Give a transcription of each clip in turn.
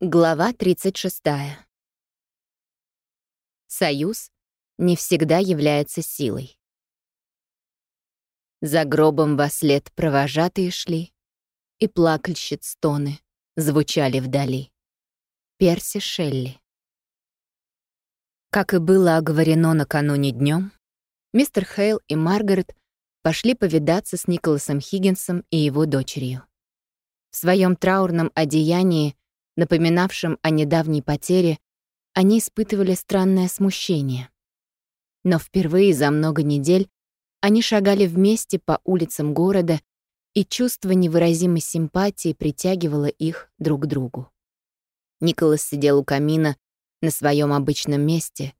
Глава 36. Союз не всегда является силой. За гробом во след провожатые шли, и плакальщиц стоны звучали вдали. Перси Шелли. Как и было оговорено накануне днем, мистер Хейл и Маргарет пошли повидаться с Николасом Хиггинсом и его дочерью. В своем траурном одеянии напоминавшим о недавней потере, они испытывали странное смущение. Но впервые за много недель они шагали вместе по улицам города, и чувство невыразимой симпатии притягивало их друг к другу. Николас сидел у камина на своем обычном месте,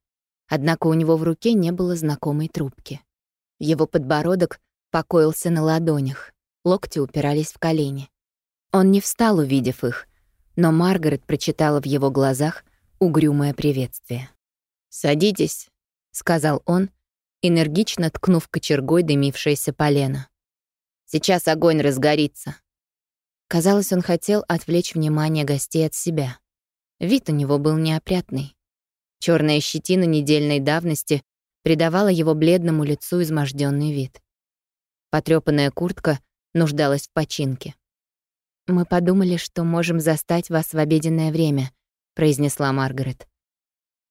однако у него в руке не было знакомой трубки. Его подбородок покоился на ладонях, локти упирались в колени. Он не встал, увидев их, но Маргарет прочитала в его глазах угрюмое приветствие. «Садитесь», — сказал он, энергично ткнув кочергой дымившееся полено. «Сейчас огонь разгорится». Казалось, он хотел отвлечь внимание гостей от себя. Вид у него был неопрятный. Черная щетина недельной давности придавала его бледному лицу изможденный вид. Потрёпанная куртка нуждалась в починке. «Мы подумали, что можем застать вас в обеденное время», — произнесла Маргарет.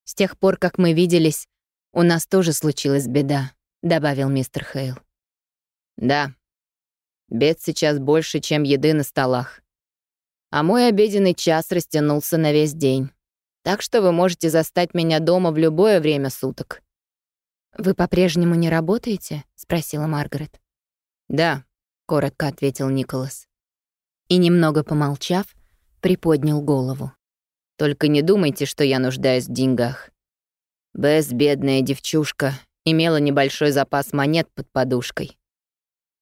«С тех пор, как мы виделись, у нас тоже случилась беда», — добавил мистер Хейл. «Да, бед сейчас больше, чем еды на столах. А мой обеденный час растянулся на весь день. Так что вы можете застать меня дома в любое время суток». «Вы по-прежнему не работаете?» — спросила Маргарет. «Да», — коротко ответил Николас и, немного помолчав, приподнял голову. «Только не думайте, что я нуждаюсь в деньгах. Бесс, бедная девчушка, имела небольшой запас монет под подушкой.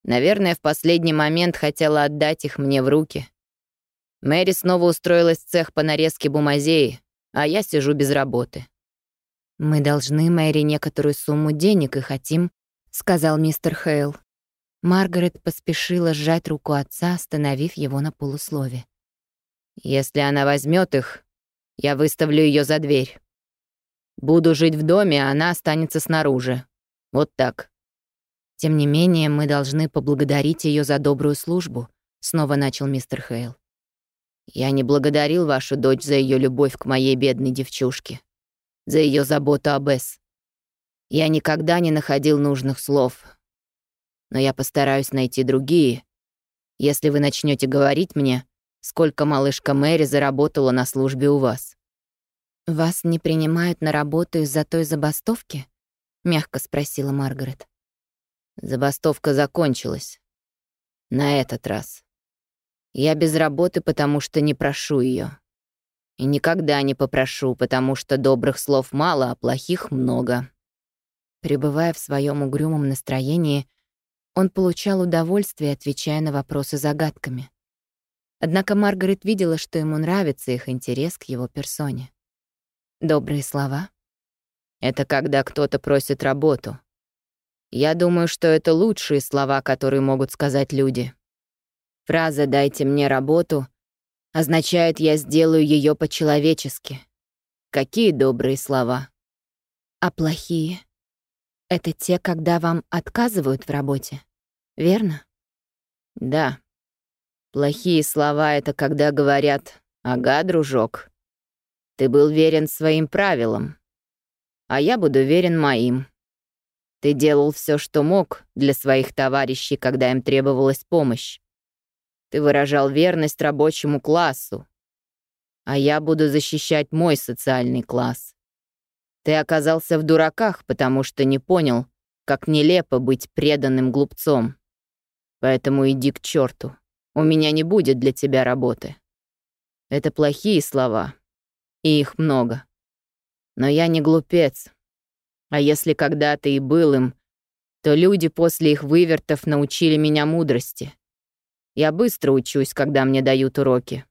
Наверное, в последний момент хотела отдать их мне в руки. Мэри снова устроилась в цех по нарезке бумазеи, а я сижу без работы. «Мы должны Мэри некоторую сумму денег и хотим», — сказал мистер Хейл. Маргарет поспешила сжать руку отца, остановив его на полуслове. «Если она возьмет их, я выставлю ее за дверь. Буду жить в доме, а она останется снаружи. Вот так». «Тем не менее, мы должны поблагодарить ее за добрую службу», — снова начал мистер Хейл. «Я не благодарил вашу дочь за ее любовь к моей бедной девчушке, за ее заботу об Эс. Я никогда не находил нужных слов, но я постараюсь найти другие. Если вы начнете говорить мне, сколько малышка Мэри заработала на службе у вас». «Вас не принимают на работу из-за той забастовки?» — мягко спросила Маргарет. Забастовка закончилась. На этот раз. Я без работы, потому что не прошу ее. И никогда не попрошу, потому что добрых слов мало, а плохих много. Пребывая в своем угрюмом настроении, он получал удовольствие, отвечая на вопросы загадками. Однако Маргарет видела, что ему нравится их интерес к его персоне. Добрые слова. Это когда кто-то просит работу. Я думаю, что это лучшие слова, которые могут сказать люди. Фраза «дайте мне работу» означает «я сделаю ее по-человечески». Какие добрые слова. А плохие? Это те, когда вам отказывают в работе, верно? Да. Плохие слова — это когда говорят «Ага, дружок, ты был верен своим правилам, а я буду верен моим. Ты делал все, что мог для своих товарищей, когда им требовалась помощь. Ты выражал верность рабочему классу, а я буду защищать мой социальный класс. Ты оказался в дураках, потому что не понял, как нелепо быть преданным глупцом. Поэтому иди к черту. У меня не будет для тебя работы. Это плохие слова, и их много. Но я не глупец. А если когда-то и был им, то люди после их вывертов научили меня мудрости. Я быстро учусь, когда мне дают уроки.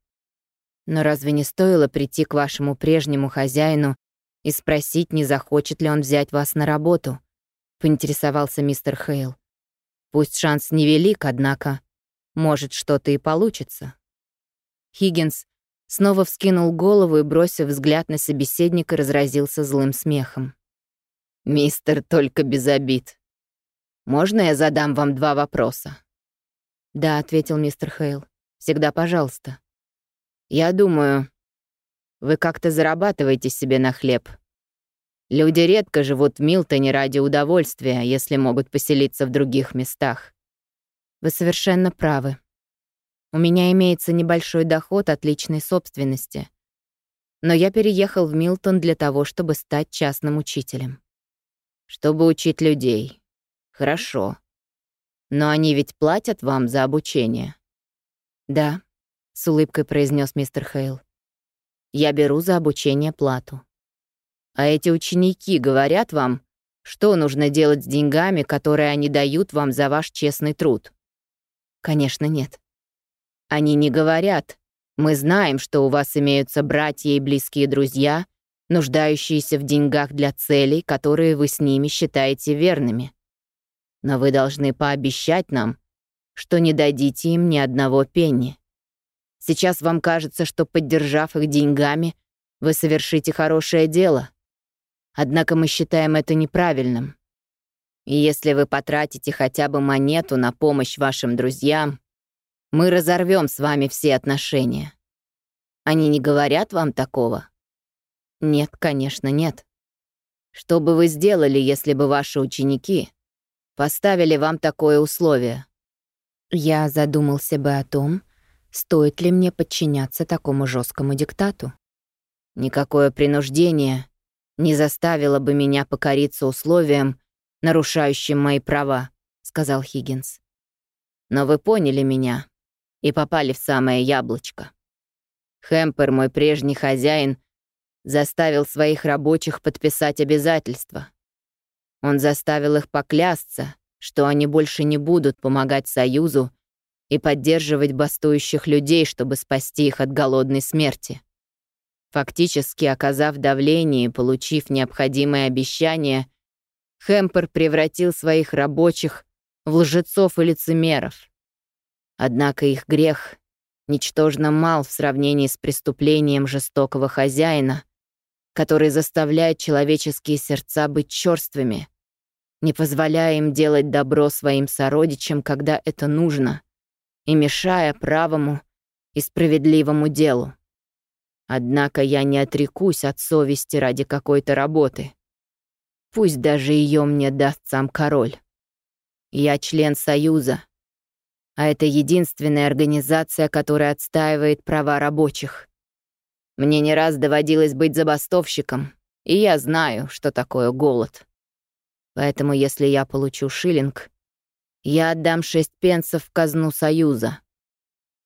Но разве не стоило прийти к вашему прежнему хозяину и спросить, не захочет ли он взять вас на работу», — поинтересовался мистер Хейл. «Пусть шанс невелик, однако, может, что-то и получится». Хиггинс снова вскинул голову и, бросив взгляд на собеседника, разразился злым смехом. «Мистер, только без обид. Можно я задам вам два вопроса?» «Да», — ответил мистер Хейл. «Всегда пожалуйста». «Я думаю, вы как-то зарабатываете себе на хлеб. Люди редко живут в Милтоне ради удовольствия, если могут поселиться в других местах». «Вы совершенно правы. У меня имеется небольшой доход от личной собственности. Но я переехал в Милтон для того, чтобы стать частным учителем». «Чтобы учить людей. Хорошо. Но они ведь платят вам за обучение?» «Да», — с улыбкой произнес мистер Хейл. «Я беру за обучение плату». «А эти ученики говорят вам, что нужно делать с деньгами, которые они дают вам за ваш честный труд?» «Конечно, нет». «Они не говорят. Мы знаем, что у вас имеются братья и близкие друзья, нуждающиеся в деньгах для целей, которые вы с ними считаете верными. Но вы должны пообещать нам, что не дадите им ни одного пенни. Сейчас вам кажется, что, поддержав их деньгами, вы совершите хорошее дело. Однако мы считаем это неправильным. И если вы потратите хотя бы монету на помощь вашим друзьям, мы разорвем с вами все отношения. Они не говорят вам такого? Нет, конечно, нет. Что бы вы сделали, если бы ваши ученики поставили вам такое условие? Я задумался бы о том, стоит ли мне подчиняться такому жесткому диктату. Никакое принуждение не заставило бы меня покориться условиям, нарушающим мои права, сказал Хиггинс. Но вы поняли меня и попали в самое яблочко. Хэмпер, мой прежний хозяин, заставил своих рабочих подписать обязательства. Он заставил их поклясться, что они больше не будут помогать Союзу и поддерживать бастующих людей, чтобы спасти их от голодной смерти. Фактически, оказав давление и получив необходимые обещания, Хэмпер превратил своих рабочих в лжецов и лицемеров. Однако их грех ничтожно мал в сравнении с преступлением жестокого хозяина, который заставляет человеческие сердца быть черствыми, не позволяя им делать добро своим сородичам, когда это нужно, и мешая правому и справедливому делу. Однако я не отрекусь от совести ради какой-то работы. Пусть даже ее мне даст сам король. Я член Союза, а это единственная организация, которая отстаивает права рабочих. Мне не раз доводилось быть забастовщиком, и я знаю, что такое голод. Поэтому если я получу шиллинг, я отдам шесть пенсов в казну Союза.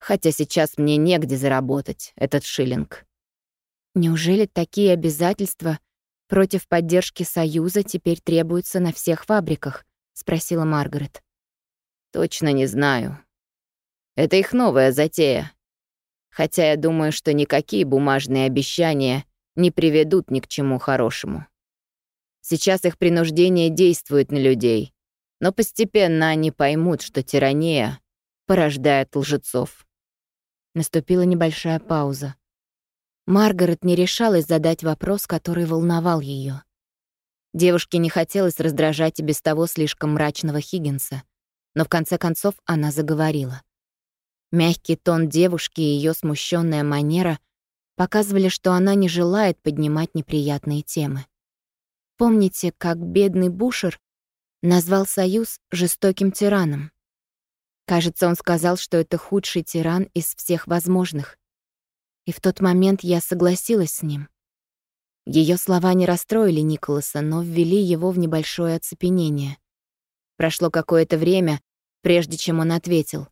Хотя сейчас мне негде заработать этот шиллинг. Неужели такие обязательства против поддержки Союза теперь требуются на всех фабриках? спросила Маргарет. Точно не знаю. Это их новая затея. Хотя я думаю, что никакие бумажные обещания не приведут ни к чему хорошему. Сейчас их принуждение действует на людей, но постепенно они поймут, что тирания порождает лжецов. Наступила небольшая пауза. Маргарет не решалась задать вопрос, который волновал ее. Девушке не хотелось раздражать и без того слишком мрачного Хиггинса, но в конце концов она заговорила. Мягкий тон девушки и ее смущенная манера показывали, что она не желает поднимать неприятные темы. Помните, как бедный Бушер назвал Союз жестоким тираном? Кажется, он сказал, что это худший тиран из всех возможных. И в тот момент я согласилась с ним. Ее слова не расстроили Николаса, но ввели его в небольшое оцепенение. Прошло какое-то время, прежде чем он ответил.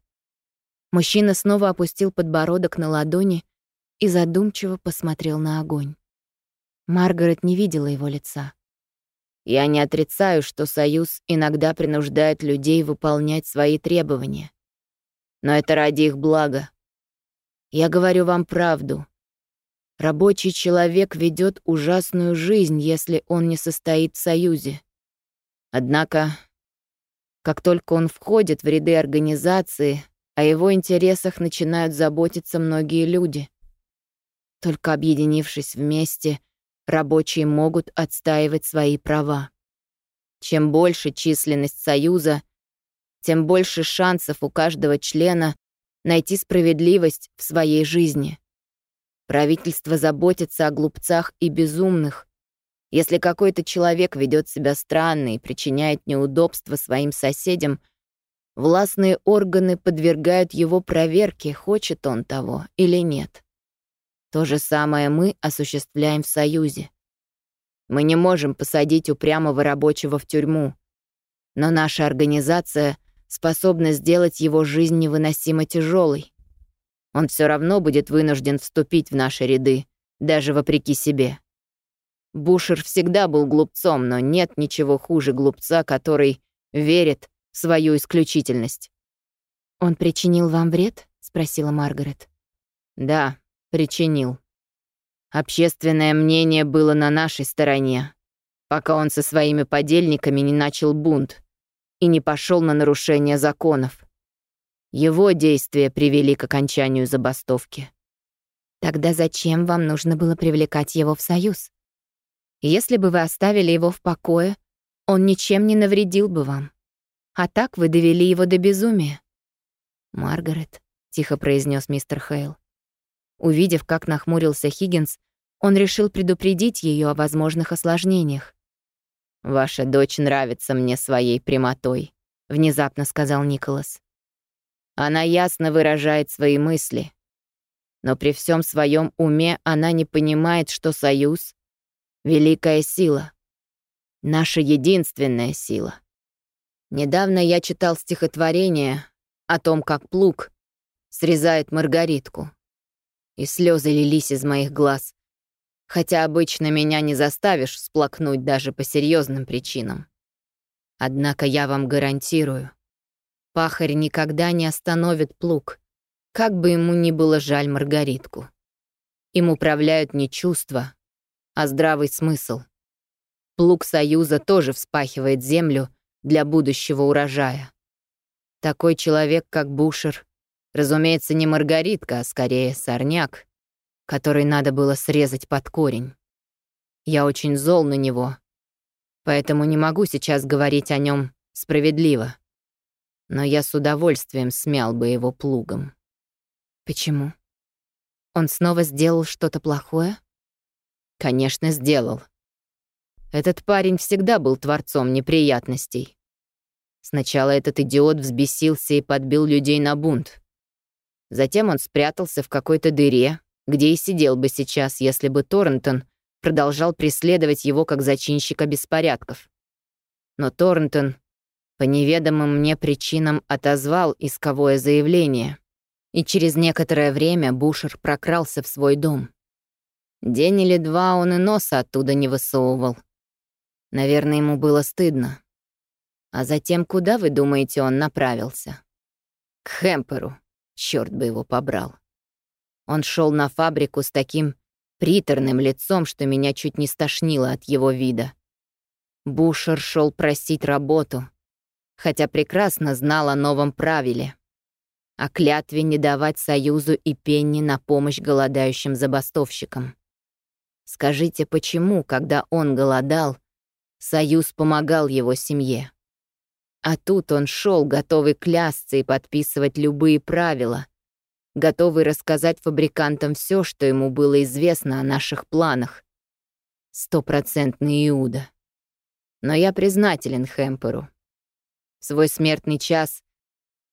Мужчина снова опустил подбородок на ладони и задумчиво посмотрел на огонь. Маргарет не видела его лица. «Я не отрицаю, что Союз иногда принуждает людей выполнять свои требования. Но это ради их блага. Я говорю вам правду. Рабочий человек ведет ужасную жизнь, если он не состоит в Союзе. Однако, как только он входит в ряды организации, о его интересах начинают заботиться многие люди. Только объединившись вместе, рабочие могут отстаивать свои права. Чем больше численность Союза, тем больше шансов у каждого члена найти справедливость в своей жизни. Правительство заботится о глупцах и безумных. Если какой-то человек ведет себя странно и причиняет неудобства своим соседям, властные органы подвергают его проверке, хочет он того или нет. То же самое мы осуществляем в Союзе. Мы не можем посадить упрямого рабочего в тюрьму, но наша организация способна сделать его жизнь невыносимо тяжелой. Он все равно будет вынужден вступить в наши ряды, даже вопреки себе. Бушер всегда был глупцом, но нет ничего хуже глупца, который верит в свою исключительность. «Он причинил вам вред?» — спросила Маргарет. «Да, причинил. Общественное мнение было на нашей стороне, пока он со своими подельниками не начал бунт и не пошел на нарушение законов. Его действия привели к окончанию забастовки. Тогда зачем вам нужно было привлекать его в союз? Если бы вы оставили его в покое, он ничем не навредил бы вам. А так вы довели его до безумия. «Маргарет», — тихо произнес мистер Хейл. Увидев, как нахмурился Хиггинс, он решил предупредить ее о возможных осложнениях. «Ваша дочь нравится мне своей прямотой», — внезапно сказал Николас. Она ясно выражает свои мысли. Но при всем своем уме она не понимает, что союз — великая сила. Наша единственная сила. Недавно я читал стихотворение о том, как плуг срезает маргаритку. И слезы лились из моих глаз, хотя обычно меня не заставишь всплакнуть даже по серьезным причинам. Однако я вам гарантирую, Пахарь никогда не остановит плуг, как бы ему ни было жаль Маргаритку. Им управляют не чувства, а здравый смысл. Плуг Союза тоже вспахивает землю для будущего урожая. Такой человек, как Бушер, разумеется, не Маргаритка, а скорее сорняк, который надо было срезать под корень. Я очень зол на него, поэтому не могу сейчас говорить о нем справедливо но я с удовольствием смял бы его плугом. Почему? Он снова сделал что-то плохое? Конечно, сделал. Этот парень всегда был творцом неприятностей. Сначала этот идиот взбесился и подбил людей на бунт. Затем он спрятался в какой-то дыре, где и сидел бы сейчас, если бы Торрентон продолжал преследовать его как зачинщика беспорядков. Но Торрентон по неведомым мне причинам отозвал исковое заявление, и через некоторое время Бушер прокрался в свой дом. День или два он и носа оттуда не высовывал. Наверное, ему было стыдно. А затем куда, вы думаете, он направился? К Хемперу. Черт бы его побрал. Он шел на фабрику с таким приторным лицом, что меня чуть не стошнило от его вида. Бушер шел просить работу, хотя прекрасно знал о новом правиле. О клятве не давать Союзу и Пенни на помощь голодающим забастовщикам. Скажите, почему, когда он голодал, Союз помогал его семье? А тут он шел, готовый клясться и подписывать любые правила, готовый рассказать фабрикантам все, что ему было известно о наших планах. Стопроцентный Иуда. Но я признателен Хэмперу свой смертный час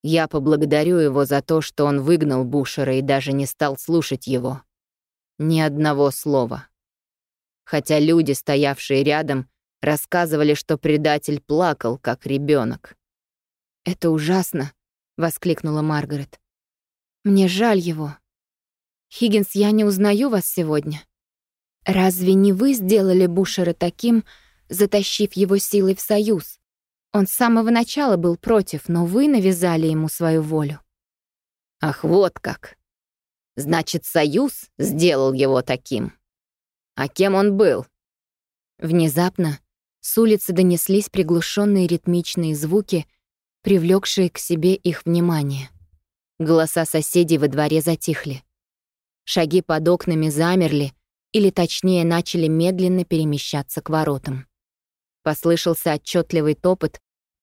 я поблагодарю его за то, что он выгнал Бушера и даже не стал слушать его. Ни одного слова. Хотя люди, стоявшие рядом, рассказывали, что предатель плакал, как ребенок. «Это ужасно!» — воскликнула Маргарет. «Мне жаль его. Хиггинс, я не узнаю вас сегодня. Разве не вы сделали Бушера таким, затащив его силой в союз? Он с самого начала был против, но вы навязали ему свою волю. Ах, вот как. Значит, Союз сделал его таким. А кем он был? Внезапно с улицы донеслись приглушенные ритмичные звуки, привлекшие к себе их внимание. Голоса соседей во дворе затихли. Шаги под окнами замерли, или точнее начали медленно перемещаться к воротам. Послышался отчетливый топот,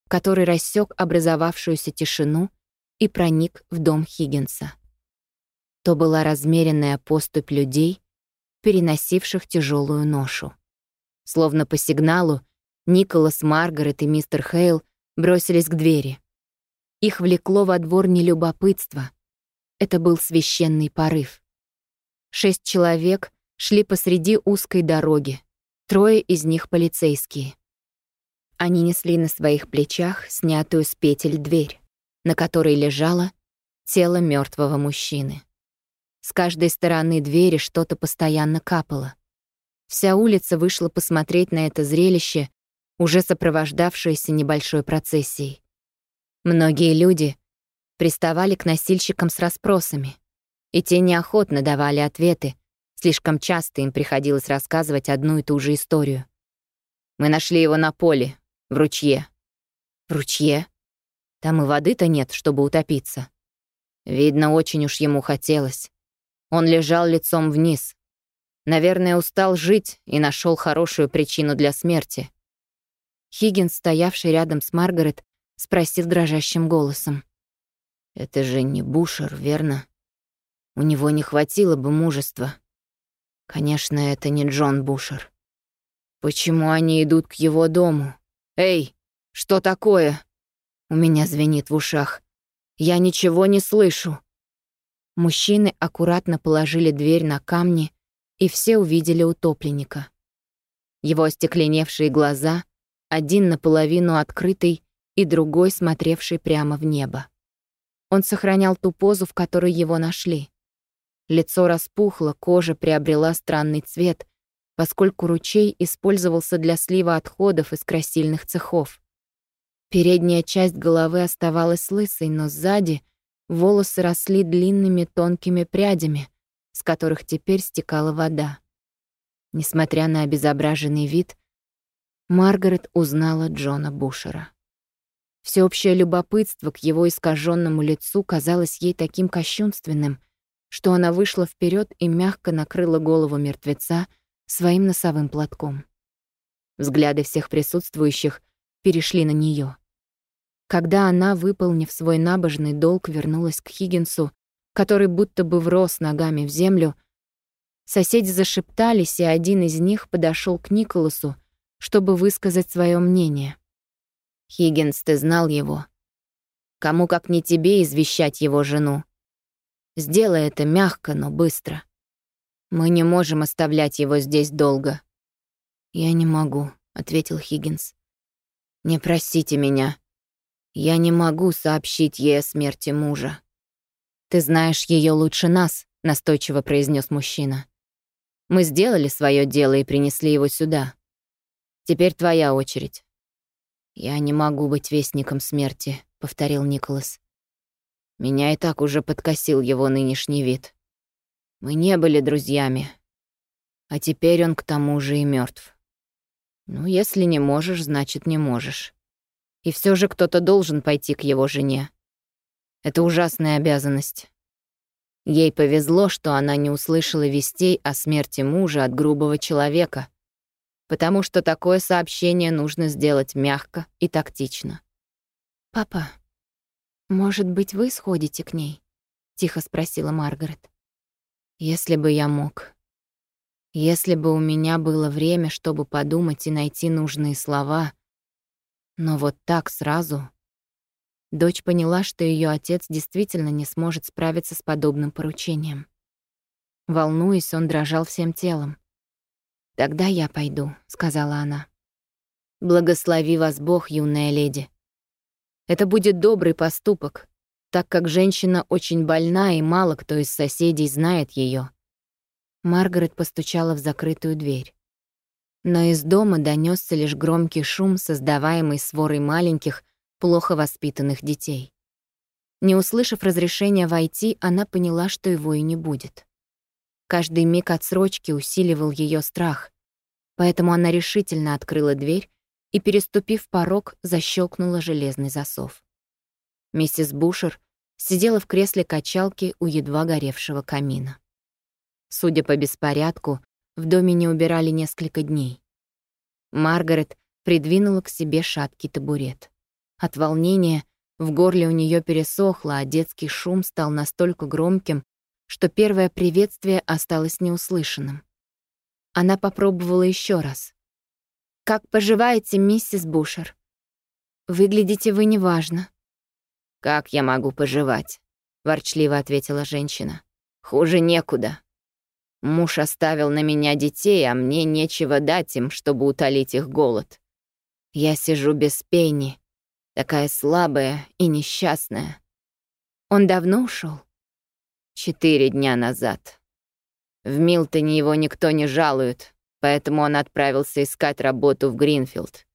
который рассек образовавшуюся тишину и проник в дом Хиггинса. То была размеренная поступь людей, переносивших тяжелую ношу. Словно по сигналу, Николас, Маргарет и мистер Хейл бросились к двери. Их влекло во двор не любопытство. Это был священный порыв. Шесть человек шли посреди узкой дороги, трое из них полицейские. Они несли на своих плечах снятую с петель дверь, на которой лежало тело мертвого мужчины. С каждой стороны двери что-то постоянно капало. Вся улица вышла посмотреть на это зрелище, уже сопровождавшееся небольшой процессией. Многие люди приставали к носильщикам с расспросами, и те неохотно давали ответы, слишком часто им приходилось рассказывать одну и ту же историю. «Мы нашли его на поле, в ручье». «В ручье? Там и воды-то нет, чтобы утопиться». Видно, очень уж ему хотелось. Он лежал лицом вниз. Наверное, устал жить и нашел хорошую причину для смерти. Хиггинс, стоявший рядом с Маргарет, спросил дрожащим голосом. «Это же не Бушер, верно? У него не хватило бы мужества. Конечно, это не Джон Бушер. Почему они идут к его дому? «Эй, что такое?» У меня звенит в ушах. Я ничего не слышу. Мужчины аккуратно положили дверь на камни, и все увидели утопленника. Его остекленевшие глаза, один наполовину открытый и другой смотревший прямо в небо. Он сохранял ту позу, в которой его нашли. Лицо распухло, кожа приобрела странный цвет, поскольку ручей использовался для слива отходов из красильных цехов. Передняя часть головы оставалась лысой, но сзади волосы росли длинными тонкими прядями, с которых теперь стекала вода. Несмотря на обезображенный вид, Маргарет узнала Джона Бушера. Всеобщее любопытство к его искаженному лицу казалось ей таким кощунственным, что она вышла вперед и мягко накрыла голову мертвеца своим носовым платком. Взгляды всех присутствующих перешли на нее. Когда она, выполнив свой набожный долг, вернулась к Хиггинсу, который будто бы врос ногами в землю, соседи зашептались, и один из них подошел к Николасу, чтобы высказать свое мнение. «Хиггинс, ты знал его. Кому, как не тебе, извещать его жену? Сделай это мягко, но быстро. Мы не можем оставлять его здесь долго». «Я не могу», — ответил Хиггинс. «Не просите меня. Я не могу сообщить ей о смерти мужа». «Ты знаешь ее лучше нас», — настойчиво произнес мужчина. «Мы сделали свое дело и принесли его сюда. Теперь твоя очередь». «Я не могу быть вестником смерти», — повторил Николас. Меня и так уже подкосил его нынешний вид. Мы не были друзьями. А теперь он к тому же и мертв. Ну, если не можешь, значит, не можешь. И все же кто-то должен пойти к его жене. Это ужасная обязанность. Ей повезло, что она не услышала вестей о смерти мужа от грубого человека, потому что такое сообщение нужно сделать мягко и тактично. «Папа, может быть, вы сходите к ней?» — тихо спросила Маргарет. Если бы я мог. Если бы у меня было время, чтобы подумать и найти нужные слова. Но вот так сразу... Дочь поняла, что ее отец действительно не сможет справиться с подобным поручением. Волнуясь, он дрожал всем телом. «Тогда я пойду», — сказала она. «Благослови вас Бог, юная леди. Это будет добрый поступок, так как женщина очень больна и мало кто из соседей знает ее. Маргарет постучала в закрытую дверь. Но из дома донесся лишь громкий шум, создаваемый сворой маленьких, плохо воспитанных детей. Не услышав разрешения войти, она поняла, что его и не будет. Каждый миг отсрочки усиливал ее страх, поэтому она решительно открыла дверь и, переступив порог, защелкнула железный засов. Миссис Бушер сидела в кресле качалки у едва горевшего камина. Судя по беспорядку, в доме не убирали несколько дней. Маргарет придвинула к себе шаткий табурет. От волнения в горле у нее пересохло, а детский шум стал настолько громким, что первое приветствие осталось неуслышанным. Она попробовала еще раз. «Как поживаете, миссис Бушер? Выглядите вы неважно». «Как я могу поживать?» — ворчливо ответила женщина. «Хуже некуда. Муж оставил на меня детей, а мне нечего дать им, чтобы утолить их голод. Я сижу без пени, такая слабая и несчастная. Он давно ушел? Четыре дня назад. В Милтоне его никто не жалует, поэтому он отправился искать работу в Гринфилд.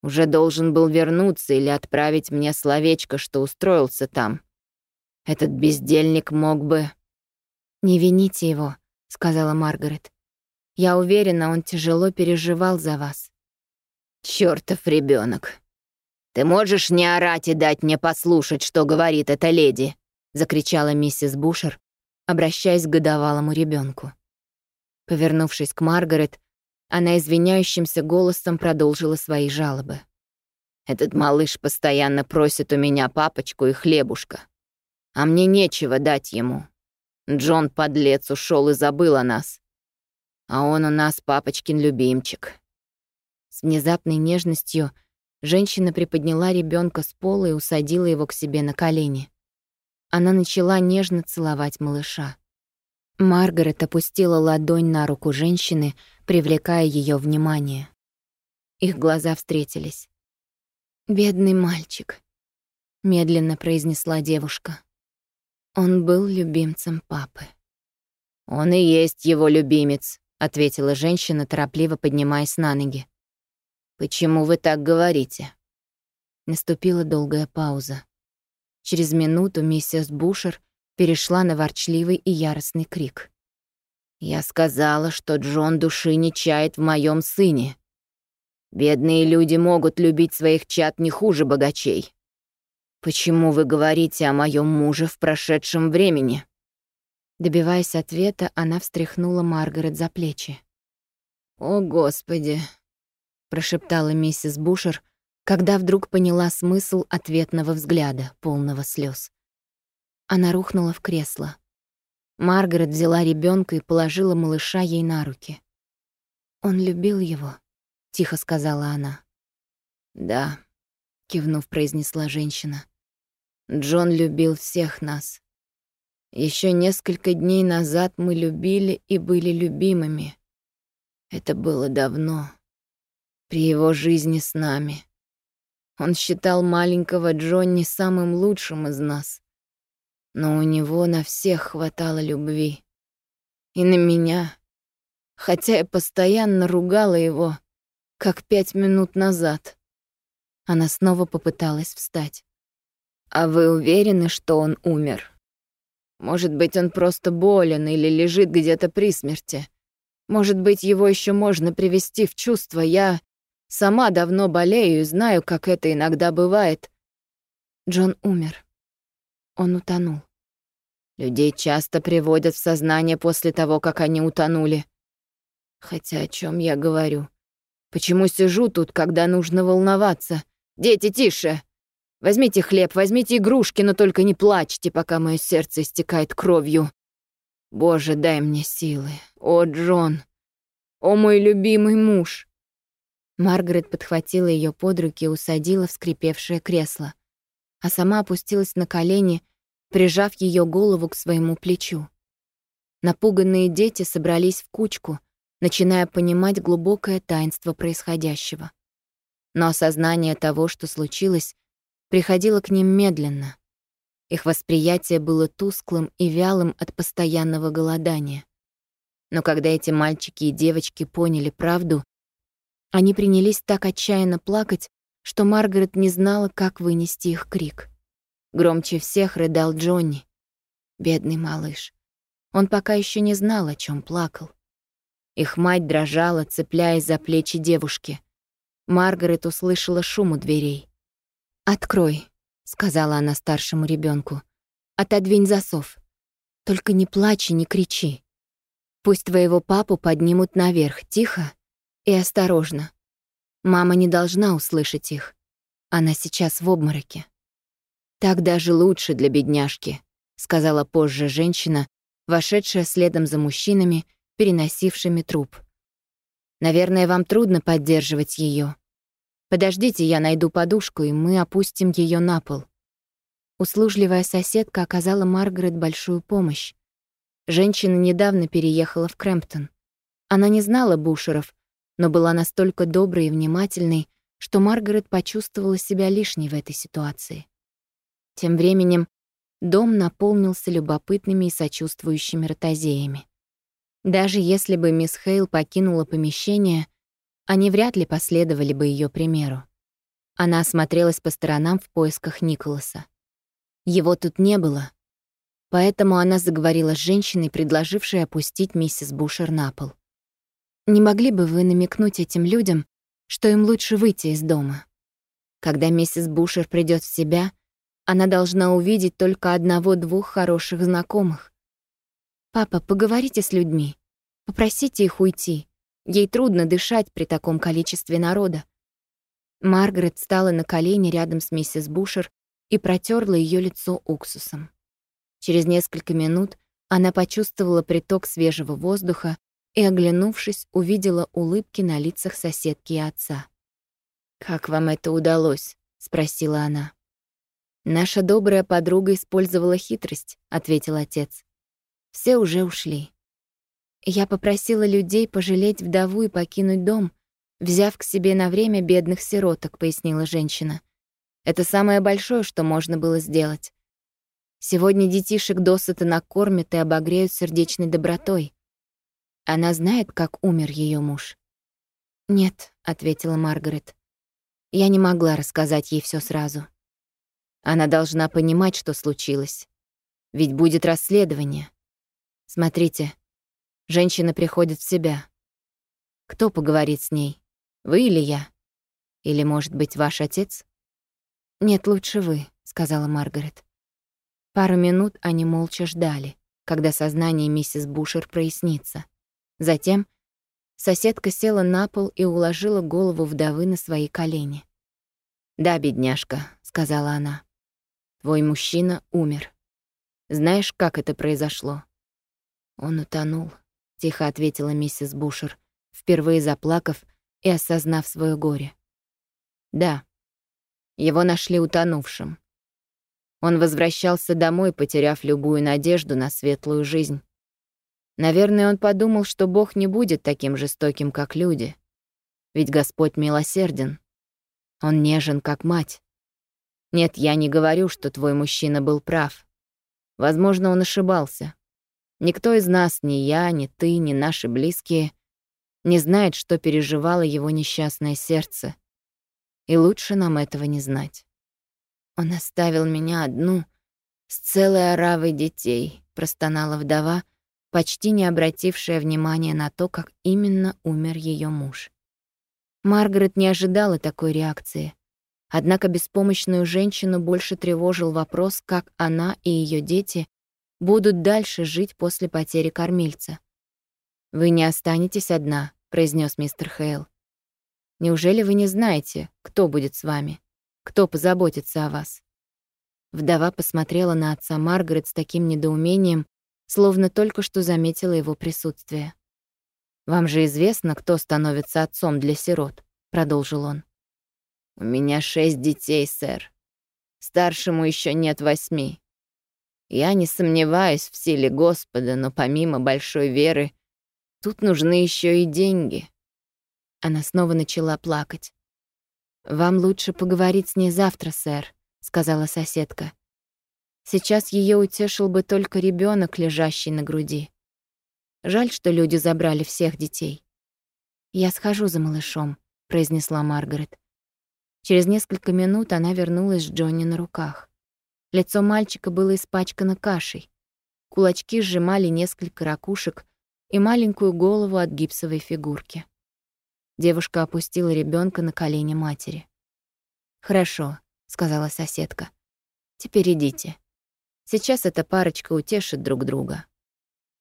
Уже должен был вернуться или отправить мне словечко, что устроился там. Этот бездельник мог бы... «Не вините его», — сказала Маргарет. «Я уверена, он тяжело переживал за вас». «Чёртов ребёнок! Ты можешь не орать и дать мне послушать, что говорит эта леди?» — закричала миссис Бушер, обращаясь к годовалому ребёнку. Повернувшись к Маргарет, она извиняющимся голосом продолжила свои жалобы. «Этот малыш постоянно просит у меня папочку и хлебушка, а мне нечего дать ему. Джон, подлец, ушел и забыл о нас. А он у нас папочкин любимчик. С внезапной нежностью женщина приподняла ребенка с пола и усадила его к себе на колени. Она начала нежно целовать малыша. Маргарет опустила ладонь на руку женщины, привлекая ее внимание. Их глаза встретились. «Бедный мальчик», — медленно произнесла девушка. Он был любимцем папы. «Он и есть его любимец», — ответила женщина, торопливо поднимаясь на ноги. «Почему вы так говорите?» Наступила долгая пауза. Через минуту миссис Бушер перешла на ворчливый и яростный крик. «Я сказала, что Джон души не чает в моем сыне. Бедные люди могут любить своих чад не хуже богачей. «Почему вы говорите о моем муже в прошедшем времени?» Добиваясь ответа, она встряхнула Маргарет за плечи. «О, Господи!» — прошептала миссис Бушер, когда вдруг поняла смысл ответного взгляда, полного слез. Она рухнула в кресло. Маргарет взяла ребенка и положила малыша ей на руки. «Он любил его», — тихо сказала она. «Да», — кивнув, произнесла женщина. Джон любил всех нас. Еще несколько дней назад мы любили и были любимыми. Это было давно. При его жизни с нами. Он считал маленького Джонни самым лучшим из нас. Но у него на всех хватало любви. И на меня. Хотя я постоянно ругала его, как пять минут назад. Она снова попыталась встать. «А вы уверены, что он умер? Может быть, он просто болен или лежит где-то при смерти? Может быть, его еще можно привести в чувство? Я сама давно болею и знаю, как это иногда бывает». Джон умер. Он утонул. Людей часто приводят в сознание после того, как они утонули. Хотя о чем я говорю? Почему сижу тут, когда нужно волноваться? Дети, тише! Возьмите хлеб, возьмите игрушки, но только не плачьте, пока мое сердце истекает кровью. Боже, дай мне силы. О, Джон! О, мой любимый муж!» Маргарет подхватила ее под руки и усадила в скрипевшее кресло, а сама опустилась на колени, прижав ее голову к своему плечу. Напуганные дети собрались в кучку, начиная понимать глубокое таинство происходящего. Но осознание того, что случилось, приходило к ним медленно. Их восприятие было тусклым и вялым от постоянного голодания. Но когда эти мальчики и девочки поняли правду, они принялись так отчаянно плакать, что Маргарет не знала, как вынести их крик. Громче всех рыдал Джонни. Бедный малыш. Он пока еще не знал, о чем плакал. Их мать дрожала, цепляясь за плечи девушки. Маргарет услышала шум у дверей. «Открой», — сказала она старшему ребенку. «Отодвинь засов. Только не плачь и не кричи». Пусть твоего папу поднимут наверх, тихо и осторожно. Мама не должна услышать их. Она сейчас в обмороке. «Так даже лучше для бедняжки», — сказала позже женщина, вошедшая следом за мужчинами, переносившими труп. «Наверное, вам трудно поддерживать ее. Подождите, я найду подушку, и мы опустим ее на пол». Услужливая соседка оказала Маргарет большую помощь. Женщина недавно переехала в Крэмптон. Она не знала Бушеров, но была настолько доброй и внимательной, что Маргарет почувствовала себя лишней в этой ситуации. Тем временем дом наполнился любопытными и сочувствующими ротозеями. Даже если бы мисс Хейл покинула помещение, они вряд ли последовали бы ее примеру. Она осмотрелась по сторонам в поисках Николаса. Его тут не было, поэтому она заговорила с женщиной, предложившей опустить миссис Бушер на пол. «Не могли бы вы намекнуть этим людям, что им лучше выйти из дома? Когда миссис Бушер придет в себя, она должна увидеть только одного-двух хороших знакомых. «Папа, поговорите с людьми. Попросите их уйти. Ей трудно дышать при таком количестве народа». Маргарет стала на колени рядом с миссис Бушер и протерла ее лицо уксусом. Через несколько минут она почувствовала приток свежего воздуха и, оглянувшись, увидела улыбки на лицах соседки и отца. «Как вам это удалось?» — спросила она. «Наша добрая подруга использовала хитрость», — ответил отец. «Все уже ушли. Я попросила людей пожалеть вдову и покинуть дом, взяв к себе на время бедных сироток», — пояснила женщина. Это самое большое, что можно было сделать. Сегодня детишек досыта накормят и обогреют сердечной добротой. Она знает, как умер ее муж. «Нет», — ответила Маргарет. Я не могла рассказать ей все сразу. Она должна понимать, что случилось. Ведь будет расследование. Смотрите, женщина приходит в себя. Кто поговорит с ней? Вы или я? Или, может быть, ваш отец? «Нет, лучше вы», — сказала Маргарет. Пару минут они молча ждали, когда сознание миссис Бушер прояснится. Затем соседка села на пол и уложила голову вдовы на свои колени. «Да, бедняжка», — сказала она. «Твой мужчина умер. Знаешь, как это произошло?» «Он утонул», — тихо ответила миссис Бушер, впервые заплакав и осознав свое горе. «Да, его нашли утонувшим. Он возвращался домой, потеряв любую надежду на светлую жизнь. Наверное, он подумал, что Бог не будет таким жестоким, как люди. Ведь Господь милосерден. Он нежен, как мать. Нет, я не говорю, что твой мужчина был прав. Возможно, он ошибался. Никто из нас, ни я, ни ты, ни наши близкие, не знает, что переживало его несчастное сердце — и лучше нам этого не знать. Он оставил меня одну с целой оравой детей, простонала вдова, почти не обратившая внимания на то, как именно умер ее муж. Маргарет не ожидала такой реакции. Однако беспомощную женщину больше тревожил вопрос, как она и ее дети будут дальше жить после потери кормильца. «Вы не останетесь одна», — произнес мистер Хейл. Неужели вы не знаете, кто будет с вами? Кто позаботится о вас?» Вдова посмотрела на отца Маргарет с таким недоумением, словно только что заметила его присутствие. «Вам же известно, кто становится отцом для сирот», — продолжил он. «У меня шесть детей, сэр. Старшему еще нет восьми. Я не сомневаюсь в силе Господа, но помимо большой веры, тут нужны еще и деньги. Она снова начала плакать. «Вам лучше поговорить с ней завтра, сэр», — сказала соседка. «Сейчас ее утешил бы только ребенок, лежащий на груди. Жаль, что люди забрали всех детей». «Я схожу за малышом», — произнесла Маргарет. Через несколько минут она вернулась с Джонни на руках. Лицо мальчика было испачкано кашей. Кулачки сжимали несколько ракушек и маленькую голову от гипсовой фигурки. Девушка опустила ребенка на колени матери. «Хорошо», — сказала соседка. «Теперь идите. Сейчас эта парочка утешит друг друга».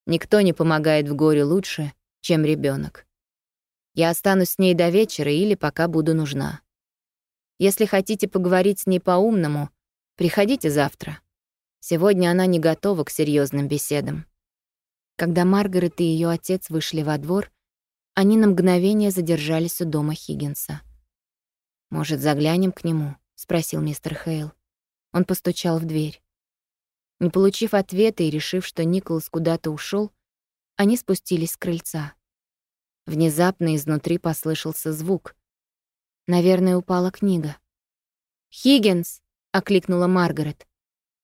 Никто не помогает в горе лучше, чем ребенок. Я останусь с ней до вечера или пока буду нужна. Если хотите поговорить с ней по-умному, приходите завтра. Сегодня она не готова к серьезным беседам. Когда Маргарет и ее отец вышли во двор, они на мгновение задержались у дома Хиггинса. «Может, заглянем к нему?» — спросил мистер Хейл. Он постучал в дверь. Не получив ответа и решив, что Николас куда-то ушел, они спустились с крыльца. Внезапно изнутри послышался звук. Наверное, упала книга. «Хиггинс!» — окликнула Маргарет.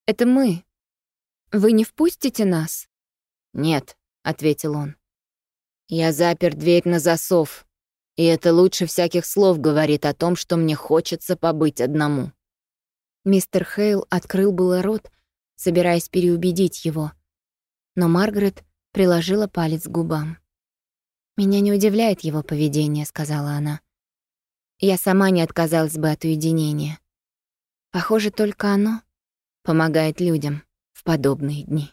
«Это мы. Вы не впустите нас?» «Нет», — ответил он. «Я запер дверь на засов, и это лучше всяких слов говорит о том, что мне хочется побыть одному». Мистер Хейл открыл было рот, собираясь переубедить его, но Маргарет приложила палец к губам. «Меня не удивляет его поведение», — сказала она. «Я сама не отказалась бы от уединения. Похоже, только оно помогает людям в подобные дни».